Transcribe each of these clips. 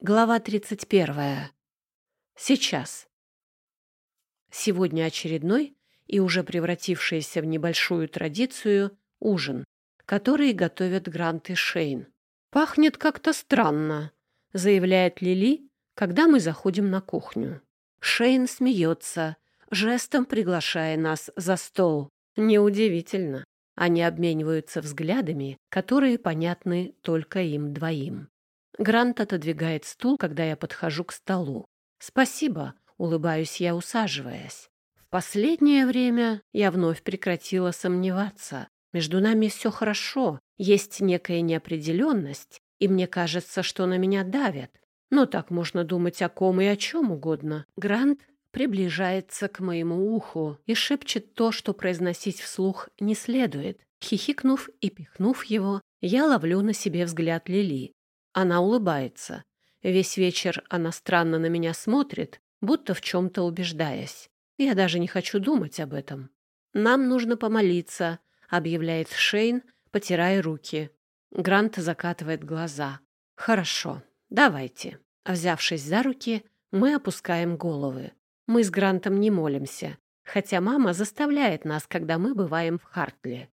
Глава 31. Сейчас. Сегодня очередной и уже превратившийся в небольшую традицию ужин, который готовят Грант и Шейн. «Пахнет как-то странно», — заявляет Лили, когда мы заходим на кухню. Шейн смеется, жестом приглашая нас за стол. Неудивительно. Они обмениваются взглядами, которые понятны только им двоим. Грант отодвигает стул, когда я подхожу к столу. «Спасибо», — улыбаюсь я, усаживаясь. В последнее время я вновь прекратила сомневаться. Между нами все хорошо, есть некая неопределенность, и мне кажется, что на меня давят. Но так можно думать о ком и о чем угодно. Грант приближается к моему уху и шепчет то, что произносить вслух не следует. Хихикнув и пихнув его, я ловлю на себе взгляд Лили. Она улыбается. Весь вечер она странно на меня смотрит, будто в чем-то убеждаясь. Я даже не хочу думать об этом. «Нам нужно помолиться», — объявляет Шейн, потирая руки. Грант закатывает глаза. «Хорошо, давайте». Взявшись за руки, мы опускаем головы. Мы с Грантом не молимся, хотя мама заставляет нас, когда мы бываем в Хартле.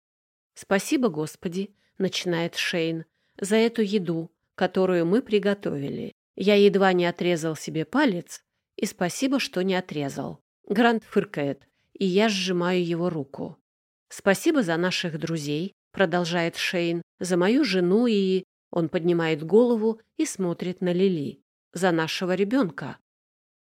«Спасибо, Господи», — начинает Шейн, — «за эту еду, которую мы приготовили. Я едва не отрезал себе палец, и спасибо, что не отрезал. Грант фыркает, и я сжимаю его руку. «Спасибо за наших друзей», — продолжает Шейн, «за мою жену и...» Он поднимает голову и смотрит на Лили. «За нашего ребенка».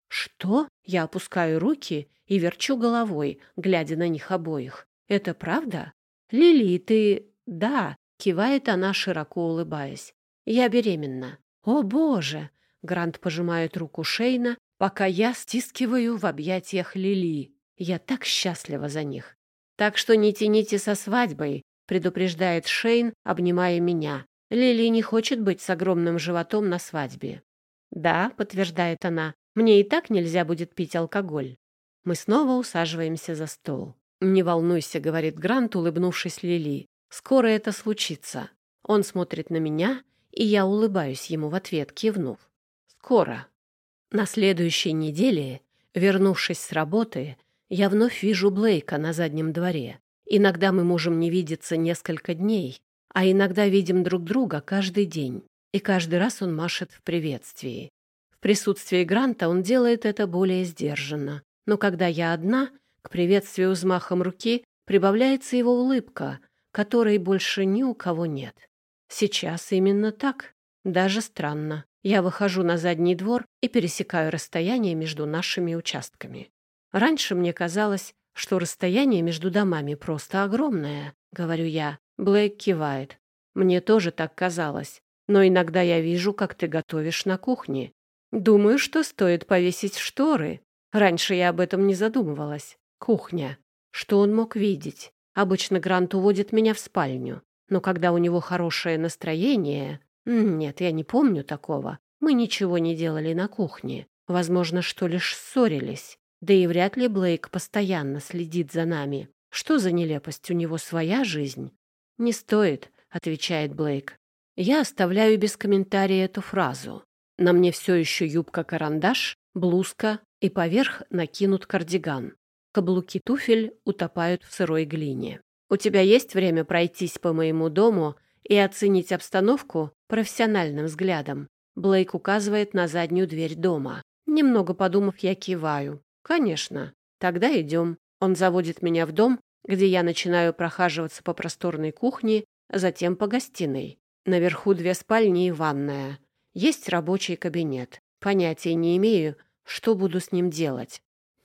«Что?» Я опускаю руки и верчу головой, глядя на них обоих. «Это правда?» «Лили, ты...» «Да», — кивает она, широко улыбаясь. Я беременна. О, боже! Грант пожимает руку Шейна, пока я стискиваю в объятиях Лили. Я так счастлива за них. Так что не тяните со свадьбой, предупреждает Шейн, обнимая меня. Лили не хочет быть с огромным животом на свадьбе. Да, подтверждает она, мне и так нельзя будет пить алкоголь. Мы снова усаживаемся за стол. «Не волнуйся», — говорит Грант, улыбнувшись Лили. «Скоро это случится». Он смотрит на меня, и я улыбаюсь ему в ответ, кивнув. «Скоро». На следующей неделе, вернувшись с работы, я вновь вижу Блейка на заднем дворе. Иногда мы можем не видеться несколько дней, а иногда видим друг друга каждый день. И каждый раз он машет в приветствии. В присутствии Гранта он делает это более сдержанно. Но когда я одна, к приветствию взмахом руки прибавляется его улыбка, которой больше ни у кого нет. Сейчас именно так. Даже странно. Я выхожу на задний двор и пересекаю расстояние между нашими участками. Раньше мне казалось, что расстояние между домами просто огромное, говорю я. Блейк кивает. Мне тоже так казалось. Но иногда я вижу, как ты готовишь на кухне. Думаю, что стоит повесить шторы. Раньше я об этом не задумывалась. Кухня. Что он мог видеть? Обычно Грант уводит меня в спальню. Но когда у него хорошее настроение... Нет, я не помню такого. Мы ничего не делали на кухне. Возможно, что лишь ссорились. Да и вряд ли Блейк постоянно следит за нами. Что за нелепость? У него своя жизнь. «Не стоит», — отвечает Блейк. Я оставляю без комментария эту фразу. На мне все еще юбка-карандаш, блузка и поверх накинут кардиган. Каблуки туфель утопают в сырой глине. У тебя есть время пройтись по моему дому и оценить обстановку профессиональным взглядом?» Блейк указывает на заднюю дверь дома. Немного подумав, я киваю. «Конечно. Тогда идем». Он заводит меня в дом, где я начинаю прохаживаться по просторной кухне, затем по гостиной. Наверху две спальни и ванная. Есть рабочий кабинет. Понятия не имею, что буду с ним делать.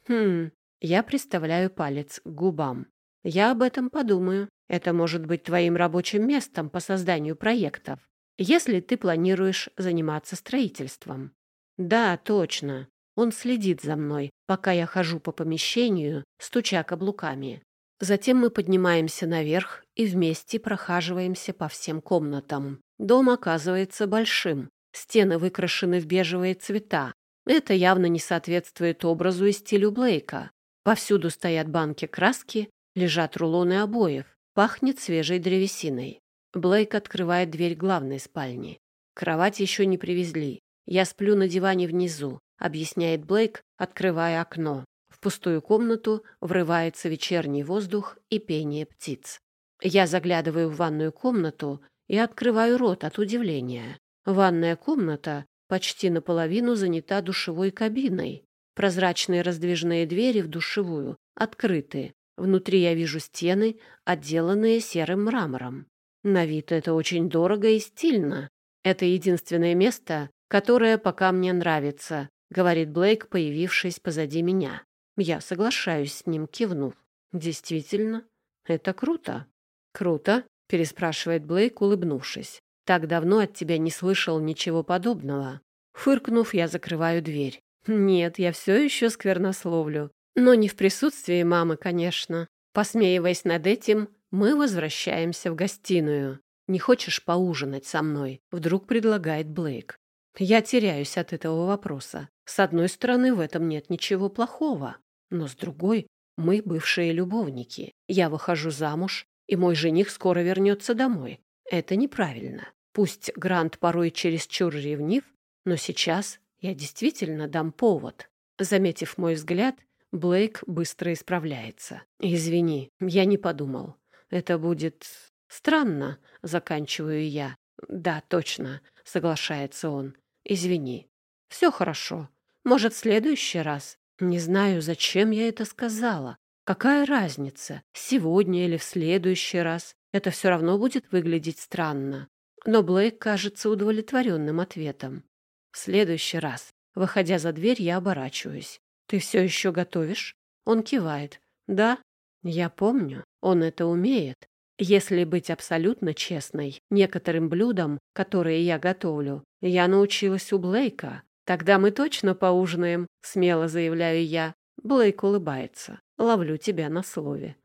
Хм, я приставляю палец к губам. Я об этом подумаю. Это может быть твоим рабочим местом по созданию проектов, если ты планируешь заниматься строительством. Да, точно. Он следит за мной, пока я хожу по помещению, стуча каблуками. Затем мы поднимаемся наверх и вместе прохаживаемся по всем комнатам. Дом оказывается большим. Стены выкрашены в бежевые цвета. Это явно не соответствует образу и стилю Блейка. Повсюду стоят банки краски, Лежат рулоны обоев. Пахнет свежей древесиной. Блейк открывает дверь главной спальни. Кровать еще не привезли. Я сплю на диване внизу, объясняет Блейк, открывая окно. В пустую комнату врывается вечерний воздух и пение птиц. Я заглядываю в ванную комнату и открываю рот от удивления. Ванная комната почти наполовину занята душевой кабиной. Прозрачные раздвижные двери в душевую открыты. Внутри я вижу стены, отделанные серым мрамором. На вид это очень дорого и стильно. Это единственное место, которое пока мне нравится, говорит Блейк, появившись позади меня. Я соглашаюсь с ним, кивнув. Действительно, это круто. Круто, переспрашивает Блейк, улыбнувшись. Так давно от тебя не слышал ничего подобного. Фыркнув, я закрываю дверь. Нет, я все еще сквернословлю. Но не в присутствии мамы, конечно. Посмеиваясь над этим, мы возвращаемся в гостиную. «Не хочешь поужинать со мной?» — вдруг предлагает Блейк. Я теряюсь от этого вопроса. С одной стороны, в этом нет ничего плохого. Но с другой, мы бывшие любовники. Я выхожу замуж, и мой жених скоро вернется домой. Это неправильно. Пусть Грант порой чересчур ревнив, но сейчас я действительно дам повод. Заметив мой взгляд, Блейк быстро исправляется. «Извини, я не подумал. Это будет странно», — заканчиваю я. «Да, точно», — соглашается он. «Извини. Все хорошо. Может, в следующий раз? Не знаю, зачем я это сказала. Какая разница, сегодня или в следующий раз? Это все равно будет выглядеть странно». Но Блейк кажется удовлетворенным ответом. В следующий раз, выходя за дверь, я оборачиваюсь. «Ты все еще готовишь?» Он кивает. «Да, я помню, он это умеет. Если быть абсолютно честной, некоторым блюдам, которые я готовлю, я научилась у Блейка. Тогда мы точно поужинаем, смело заявляю я. Блейк улыбается. Ловлю тебя на слове.